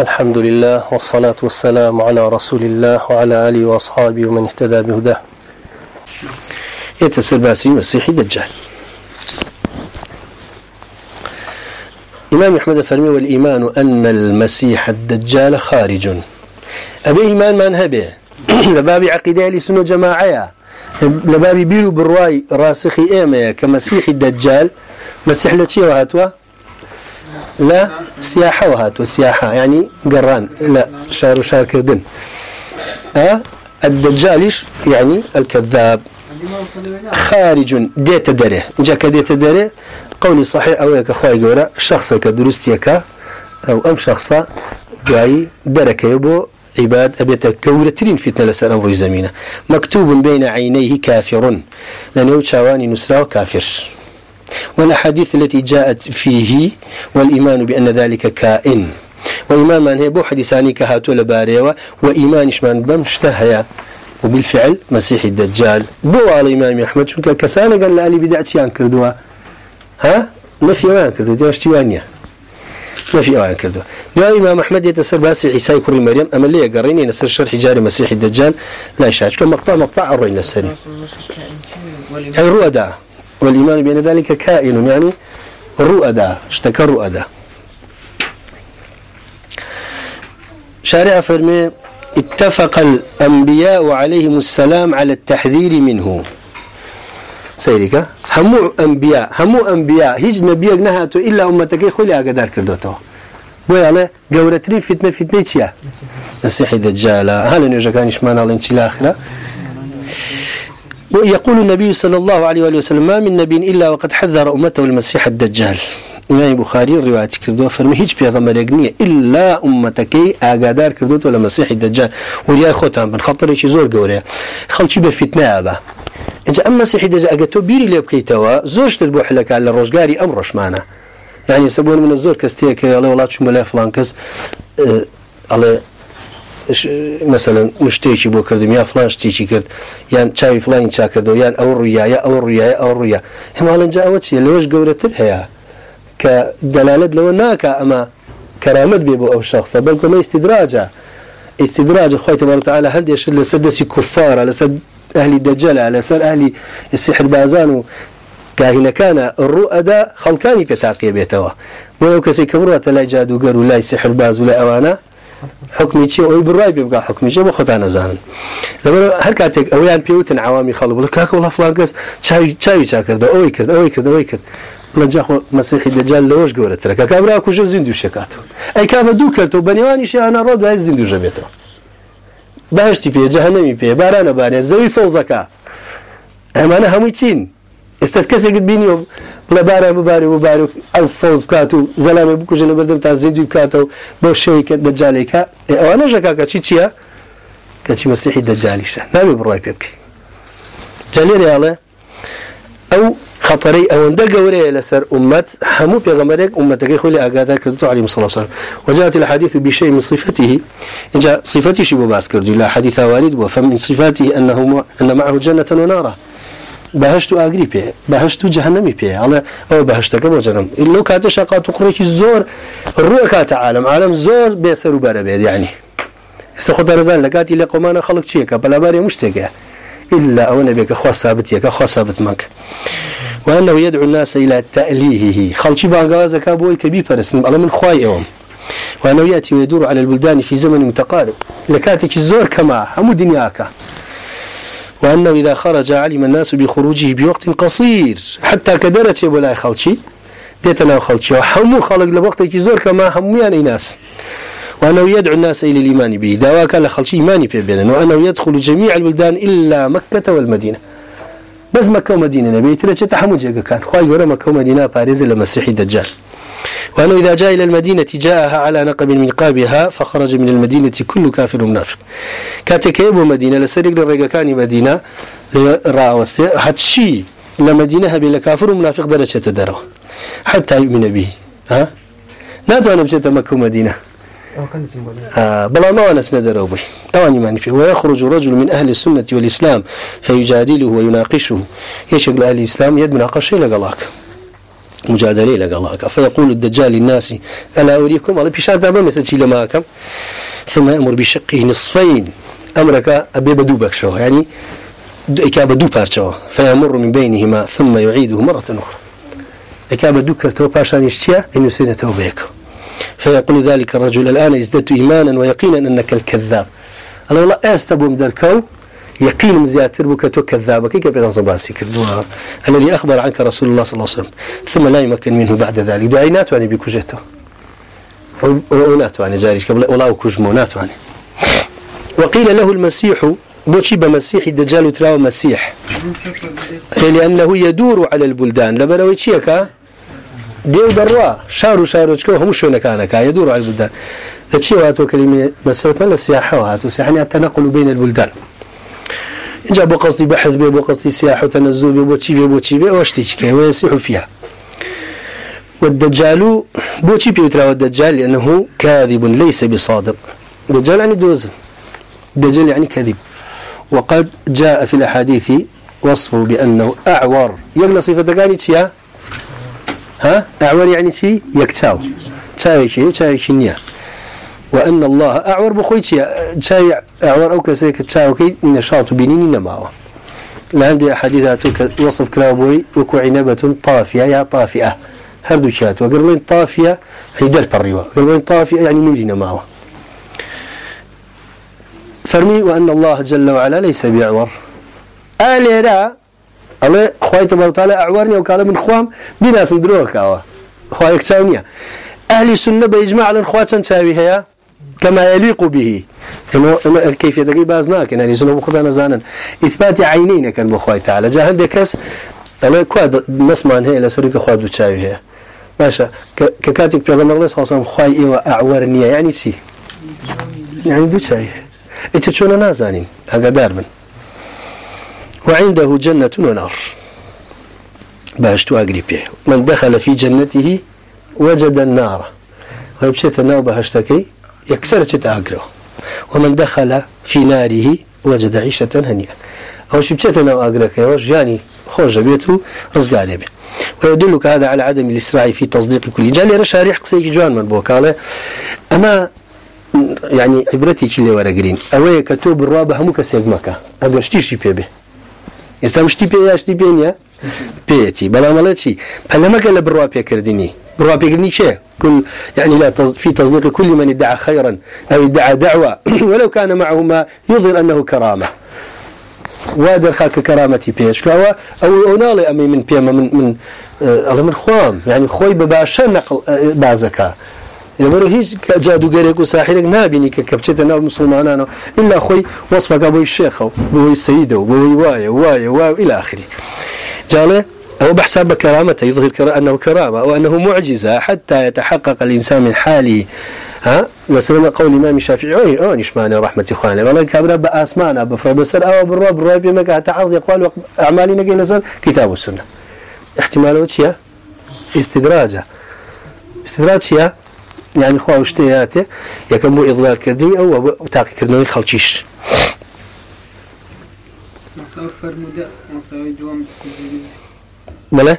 الحمد لله والصلاة والسلام على رسول الله وعلى آله وأصحابه ومن اهتدى بهداه. يتسر باسي مسيح دجال إمام أحمد فرمي والإيمان أن المسيح الدجال خارج أبي إيمان من هبه لباب عقيدة لسنة جماعية لباب بيرو برواي راسخي إيميا كمسيح الدجال مسيح لتشي وهاتوا لا سياحة وهاتوا سياحة يعني قران، لا شار وشار كردن أه؟ الدجال يعني الكذاب. خارج، ديت دره جاك ديت دره قولي صحيح أو يك أخوي جورا شخص كدرستيك أو أم شخصا جاي، درك يبو، عباد، أبيت كورترين فتنة لسر أمر زمينة. مكتوب بين عينيه كافر. لأنه شاواني نسرا كافر والأحاديث التي جاءت فيه والإيمان بأن ذلك كائن. وإيمان من هي؟ بو حديثاني كهاتو لباريوة وإيمان إشمان بمشتهيا وبالفعل مسيح الدجال. بو على إمام أحمد. شنك كسانا قال لألي بدعتيان كردوا. ها؟ نفي وان كردوا. دي اشتوانيا نفي وان كردوا. دعا إمام أحمد يتسر باسي عيسى كري مريم. أما اللي يقريني نسر شرح جاري مسيح الدجال. لا يشاهد كم مقطع مقطع الرئي نسري. أي رؤى والإيمان بأن ذلك كائن، يعني رؤى اشتكى رؤى شارع فرمي، اتفق الأنبياء عليهم السلام على التحذير منه. سيرك همو أنبياء همو أنبياء، هيج نبي نهاتو إلا أمتك خلي أقدار كردوتو. ويالا قورترين فتنة فتنة تيا مسيح الدجال. هل نجا كان يشمان الله انت الآخرة؟ ويقول النبي صلى الله عليه وسلم، ما من نبي إلا وقد حذر أمته المسيح الدجال. امام بخاري روايه كردو فرمي هيج بيغمر يغني الا امتك اغادار كردو ولا مسيح الدجال. وليا خوتان بن خطر شي زور غوريا خلشي بفتنه ابا انت اما مسيح الدجال اغتو بيري لي بكيتوا زوج تربو حلك على الرجغاري امر رشمانه يعني یعنی سبون من الزور كستيك يا الله والله شو ملا فلان كس الله مثلا مشتيشي بو كردم يا فلان شتيشي كرد يعني شاي فلان شا كردو يعني او الريا يا او الريا يا او الريا هم هلا جاء لوش غورتر هيا كدلالة لو ناكا أما كرامت بيبو أو شخص بل كما استدراجة استدراج أخوة تبارك وتعالى هل يشد لسدس كفار لسد أهل الدجال لسد أهل السحر بازان كاهنا كان الرؤى خلقاني كتاقية بيتوا ولو كسي كبروة لا جادو قروا لا سحر باز ولا أوانا حكمي شيء او بالراي بيبقى حكمي شيء بخط انا زان لما هل كاتك او يعني بيوتن عوامي خلو لك والله فلان قص شاي شاي شاكر ده اوي كرد اوي كرد اوي كرد لجاخو مسيح الدجال لوش قولت لك كابرا كوجو زندو شكاتو اي كاب دوكلتو بنيواني شي انا رود عايز زندو جبيتو بهشتي بي جهنمي بي باران باري زوي صوزكا اما انا هميتين استذكسي قد بيني بلا بارا مباري مباري از صوز بكاتو زلامي بكوجه لبردم تا زندو بكاتو بو شيك دجاليكا او انا جاكاكا چي چيا كاتي مسيح الدجاليشا نامي بروي بيبكي جالي رياله او خطري او اند غوري لسر امت حمو بيغمرك امتك خلي اغادا كرتو عليه الصلاه والسلام وجاءت الحديث بشيء من صفته. جاء صفته شبه باسكر لا حديث والد وفم صفاته انه ان معه جنه بەهشت ونار بهشت اغري بي بهشت جهنم بي الله او بهشت كما جنم لو كانت شقات قريش الزور الروكات عالم عالم زۆر زور بيسر وبرب يعني یعنی. سخط رزان لقات الى قمانا خلق شيكا بلا باري مشتكى الا او نبيك خاص ثابت يك خاص ثابت مك وأنه يدعو الناس إلى تأليهه. خلشي بانغازا كابوي كبير فرسن الله من خواي يوم وأنه يأتي ويدور على البلدان في زمن متقارب. لكاتك الزور كما هم دنياك وأنه إذا خرج علم الناس بخروجه بوقت قصير. حتى كدرت ولا خلشي ديتنا خلشي وحمو خلق لوقت زور كما هم يعني ناس. وأنه يدعو الناس إلى الإيمان به. دواء كان لخلشي إيماني بيبين وأنه يدخل جميع البلدان إلا مكة والمدينة. بس مكة ومدينة نبي، ترى تحمل جاك كان. خواي يقول مكة ومدينة باريس لمسيح الدجال. وأنه إذا جاء إلى المدينة جاءها على نقب من قابها فخرج من المدينة كل كافر منافق. كاتكيب مدينة لسرق للرقا كان مدينة راوستي حتشي لمدينة بلا كافر منافق درجة تدره حتى يؤمن به. ها؟ ناتو أنا بجد مكة ومدينة. بلا ما أنا سند روبي تواني ما نفي ويخرج رجل من أهل السنة والإسلام فيجادله ويناقشه. يشغل أهل الإسلام يد من أقشي لقلاك مجادله لك الله. فيقول الدجال للناس الا اريكم الله بشان دابا مسجي لماكم ثم يامر بشقه نصفين. امرك ابي بدو بكشو يعني اكاب دو بارشو فيمر من بينهما، ثم يعيده مره اخرى اكاب دو كرتو باشان يشتيا انه سنه توبيك. فيقول ذلك الرجل الان ازددت ايمانا ويقينا انك الكذاب. الله والله استبو مدركو. يقين زياتر بك تو كذاب كي كبير باسي كردوا الذي اخبر عنك رسول الله صلى الله عليه وسلم، ثم لا يمكن منه بعد ذلك. دعينات واني بكوجته ونات واني جاري قبل ولا كوجمونات واني وقيل له المسيح بوشي بمسيح الدجال تراو مسيح. لأنه يدور على البلدان. لبنوي تشيكا ديو دروا، شارو شارو تشكو هم شو نكانكا يدور على البلدان. لتشي واتو كلمة مسيحة للسياحة واتو سياحة التنقل بين البلدان. جا بو قصدي بحث بي بو قصدي سياحة وتنزل بي بو تشي بي بو تشي بي واشتي تشكي ويسيح فيها والدجال بو تشي بيوترا الدجال لأنه كاذب ليس بصادق. الدجال يعني یعنی دوزن. الدجال يعني یعنی كذب وقد جاء في الأحاديث وصفه بأنه أعور يقل صفة دقاني تشيا ها؟ أعور يعني تي يكتاو تاوي شي تاوي شي وأن الله أعور بخويتي تاوي أعور أو كسيك تاوي كي نشاط بينيني نماوه لعندي أحاديث وصف كلابوي وكو عنبة طافية يا طافئة هردو شات وقربين طافية يعني هي الروا قربين طافية يعني یعنی نوري نماوه فرمي وأن الله جل وعلا ليس بأعور آل را الله خواهي تبارك وتعالى أعورني وقال من خوام بناس ندروك خواهي كتاونيا أهل السنة بإجماع على الخواتن تاوي كما يليق به. كيف يدقي بازناك يعني سنة بخدا نزانا إثبات عينين كان بخواهي تعالى. جاء هندي كس، أنا كواد نسمان هي لسرق خواد تاوي هي. ماشا ككاتب في الله صلى الله عليه وسلم خواهي إيوة أعورني يعني سي يعني دو تاوي اتشون نازانين. هقدار من. وعنده جنة ونار. باشتو أقري بيه من دخل في جنته وجد النار. ويبشت النار بهشتكي. يكسر تتأقره ومن دخل في ناره وجد عيشة هنيئة أو شبشت النار أقرك وجاني خوش بيته رزق عليه به ويدلك هذا على عدم الإسراع في تصديق كل جالي رشاريح قصيك جوان من بوكالة أما يعني عبرتي كلي ورا جرين اوي كتب الرابع هم كسيغ مكا اگر شتي شي بيبي استمشتي بي يا شتي بينيا بيتي بلا مالتي فلا ما قال بالرابع كردني بالرابع كردني كل يعني لا في تصديق كل من ادعى خيرا او ادعى دعوة. ولو كان معه ما يظهر انه كرامه وادر خاك كرامتي بيش. كوا او اونالي امي من بيما من من الله من خوام. يعني خوي بباشا نقل بازكا. يبرو هيج جادوگرك وساحرك نابني كبچت ناب مسلمانانو الا خوي وصفك ابو الشيخ ابو السيد ابو واي واي واي الى اخره جاله هو بحساب كرامته، يظهر كرا انه كرامه وانه معجزه حتى يتحقق الانسان من حاله ها؟ مثلا قول الامام الشافعي او ايش معنى رحمه اخواني والله كابنا باسمانا بفربسر او بالرب بالرب ما تعرض اقوال اعمالنا جلسا كتاب السنه احتمال وجهه استدراجه استدراج. يعني خو اشتياته يكم اضلال كردي او تاقي كردني خلشيش. مصور فرمودا مصور دوام بلا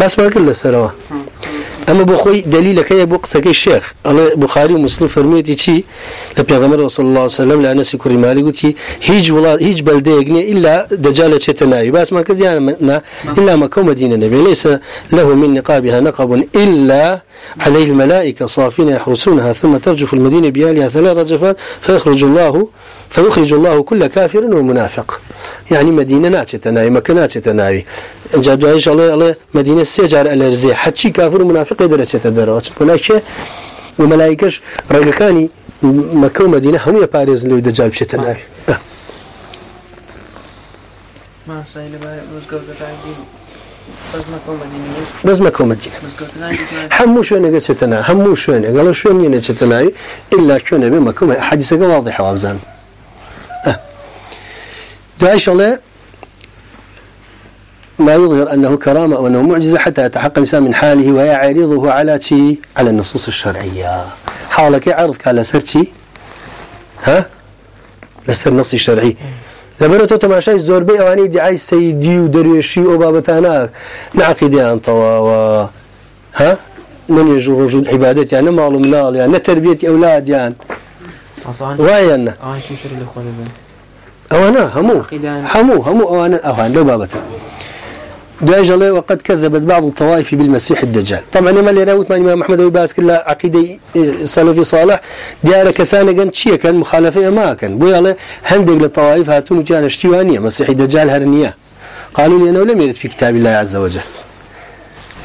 بس ما كل السروا اما بخوي دليلك يا ابو قصك الشيخ الله بخاري ومسلم فرميتي شي لبيغمر صلى الله عليه وسلم لانه سكري مالي قلت هيج ولا هيج بلديغني الا دجاله تناي بس ما كدي انا الا ما كو مدينه النبي ليس له من نقابها نقب الا عليه الملائكه صافين يحرسونها ثم ترجف المدينه بيالها ثلاث رجفات فيخرج الله فيخرج الله كل كافر ومنافق يعني مدينه ناتشتناي مكناتشتناي جادو ان شاء الله الله مدينه سجار الارزي حتى كافر ومنافق درجه تدرج ولكن وملائكش رجكاني مكه ومدينه هم يبارز لو دجال بشتناي ما سائل بقى بس مكه ومدينه همو شو نقول شتنا همو شو قالوا شو من شتنا الا شو نبي مكه حديثه واضحه وابزان دعيش الله ما يظهر أنه كرامة أو أنه معجزة حتى يتحقق الإنسان من حاله ويعرضه على شيء على النصوص الشرعية. حالك عرض على سر شيء ها؟ لسر نص الشرعي لبرتو تماشای زوربی اوانی دعای سیدی و درویشی و بابتانا نعقیده انطوا و ها؟ من يجو وجود عبادت يعني معلوم لا يعني تربيه اولاد يعني وين اه شو شر الاخوان او انا همو همو همو او انا او انا لو بابته داجل وقد كذبت بعض الطوائف بالمسيح الدجال. طبعا ما اللي راوت الامام محمد ابو باس كلها عقيده سلفي صالح. ديار كسانه كان شيء كان مخالفه ما كان. بو يلا هندق للطوائف هاتون كان اشتوانيه مسيح الدجال هرنيه قالوا لي انه لم يرد في كتاب الله عز وجل.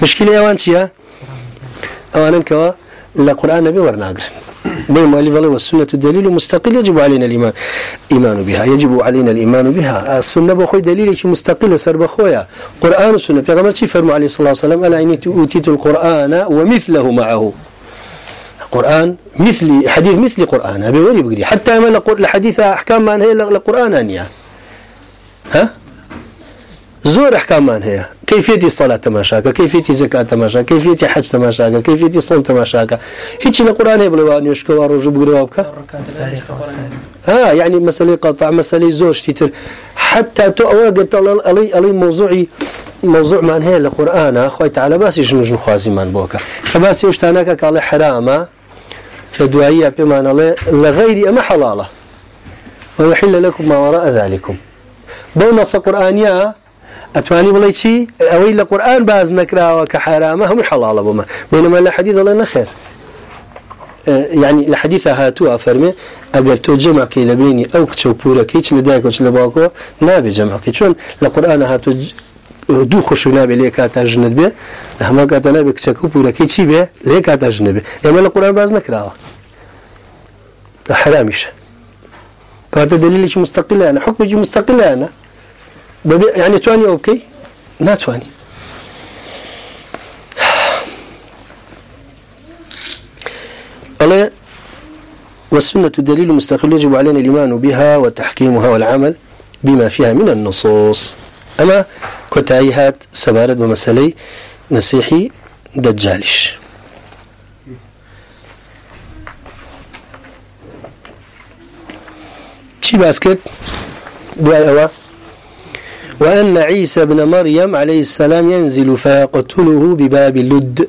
مشكله اوان شيء اولا كوا القران نبي ورناقر بين مؤلف الله والسنة الدليل مستقل يجب علينا الإيمان إيمان بها. يجب علينا الإيمان بها. السنة بخوي دليل مستقل سر بخويا. قرآن والسنة بيغمر شي فرموا عليه الصلاة والسلام؟ ألا إني أوتيت القرآن ومثله معه. قرآن مثل حديث مثل قرآن. أبي ولي بقري. حتى ما نقول الحديث أحكام ما هي لقرآن أنيا ها؟ زور احكام من هي. كيفيه الصلاه تماشاك كيفيه الزكاه تماشاك كيفيه الحج تماشاك كيفيه الصوم تماشاك. هيك القران يبلغ ان يشكو ورجو بغرابك ها يعني مساله قطع مساله زور شتيتر حتى تو وقت علي علي موضوعي موضوع من هي القران اخوي تعالى بس شنو شنو خوازي من بوكا فبس يشتانك قال حرام. فدعيه بما الله لغير ما حلاله ويحل لكم ما وراء ذلكم. بونص قرانيه اتواني بلاي شي اوي القران باز نكرا وكحرامه هم حلال بما بينما الحديث الله نخير يعني یعنی الحديث هاتوا فرمي اگر تو جمع كي لبيني او كتشو بورا كيش لداك وش لباكو نابي جمع كي شون القران هاتوا دو خوشو نابي ليك اتا جند بي هما كاتا نابي كتشو بورا كيش بي ليك اتا جند بي اما القران باز نكرا حرامش كاتا دليل مستقل انا حكم مستقل انا يعني تواني اوكي لا تواني الله والسنة دليل مستقل يجب علينا الإيمان بها وتحكيمها والعمل بما فيها من النصوص. أما كتايهات سبارة بمسالي نسيحي دجالش. شي باسكت دعاء أواه وأن عيسى بن مريم عليه السلام ينزل فيقتله بباب اللد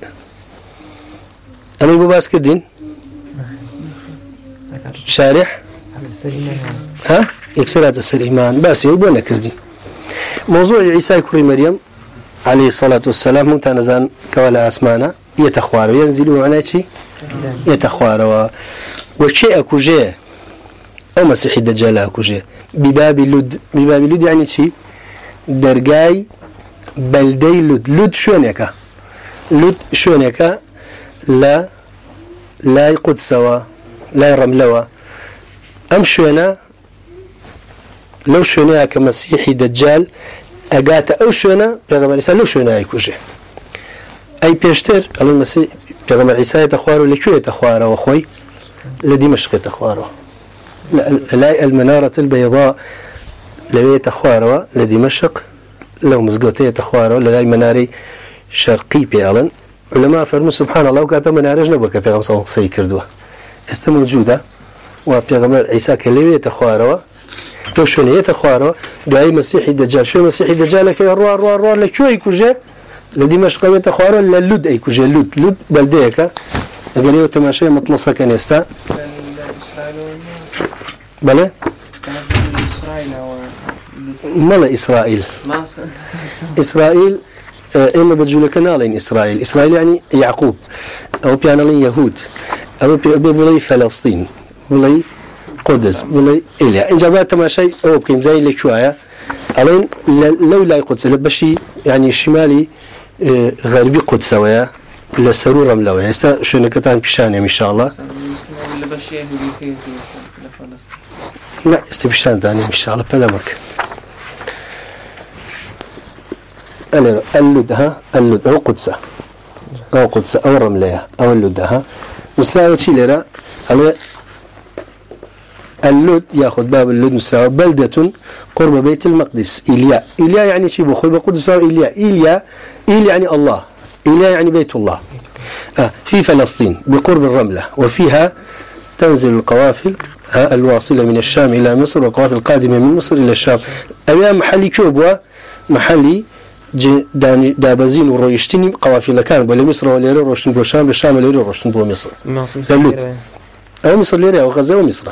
أما يبو باس كردين شارح؟ ها؟ يكسرات السر إيمان. باس يبو نكردين موضوع عيسى كري مريم عليه الصلاة والسلام متنزان كوالا أسمانا. يتخوار ينزل معناه شيء يتخوار وشيء أكوجيه أو مسيح الدجال أكوجيه بباب اللد بباب اللد يعني شيء دەرگای بەلدەی لود لود شوێنێکە. لود شوێنێکە لە لای قودسەوە لای ڕەملەوە. ئەم شوێنە لەو شوێنەیە کە مەسیحی دەجال ئەگاتە ئەو شوێنە پێغەمەریسا لەو شوێنایی کوژێ. ئەی پێشتر ئەڵ مەسی پێغەمەریسایەتە خوار و لەکوێتە خوارەوە خۆی؟ لە دیمەشقێتە خوارەوە لای المنارة البيضاء لوي تخواروا لدمشق لو مزقوتي تخواروا للاي مناري شرقي بيالن علماء فرموا سبحان الله وكاتا منارج نبوك في غمسة وقصي كردوه است موجودة وبيغمر عيسى كلوي تخواروا تو شوني تخواروا دعي مسيحي دجال شو مسيحي دجال كي روا روا روا لك شو يكوجه لدمشق وي تخواروا للود اي كوجه لود لود بلديك قال لي تماشي مطلصه كان يستا بله ملا إسرائيل إسرائيل إما بجولة كنالين إسرائيل إسرائيل يعني يعقوب أو بيانالين يهود أو بيبولي فلسطين بولي قدس بولي إليا إن جابات ما شيء أو بكين زي لك شوية ألين لو لا قدس لبشي يعني الشمالي غربي قدس ويا لسرور رملوية استا شو نكتان بشاني إن شاء الله لا استبشان ثاني ان شاء الله فلا مك اللد ها اللد او قدس او قدس او رمليه او اللد ها مسلاوي شي لرا اللد ياخذ باب اللد مسلاوي بلدة قرب بيت المقدس. إليا إليا يعني شي بخل بقدس إليا إليا إليا يعني الله. إليا يعني بيت الله. في فلسطين بقرب الرملة. وفيها تنزل القوافل الواصلة من الشام إلى مصر، والقوافل القادمة من مصر إلى الشام. أبيا محلي كوبوا محلي دابزين ورويشتني قوافل كان ولا مصر ولا روشتن بو شام بالشام ولا روشتن بو مصر أو مصر ليرة أو غزة ومصر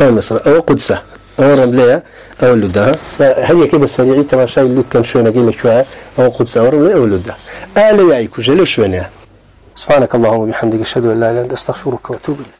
أو مصر أو قدسة أو رملية أو لدها فهي كده سريعي تماشى اللود كان شوية نقول شوية أو قدسة أو رملية أو لدها آلي يعيكو جلو شوية سبحانك اللهم وبحمدك أشهد أن لا إله إلا أنت أستغفرك وأتوب إليك.